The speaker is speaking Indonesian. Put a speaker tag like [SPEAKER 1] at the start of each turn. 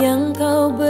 [SPEAKER 1] yang kau beri.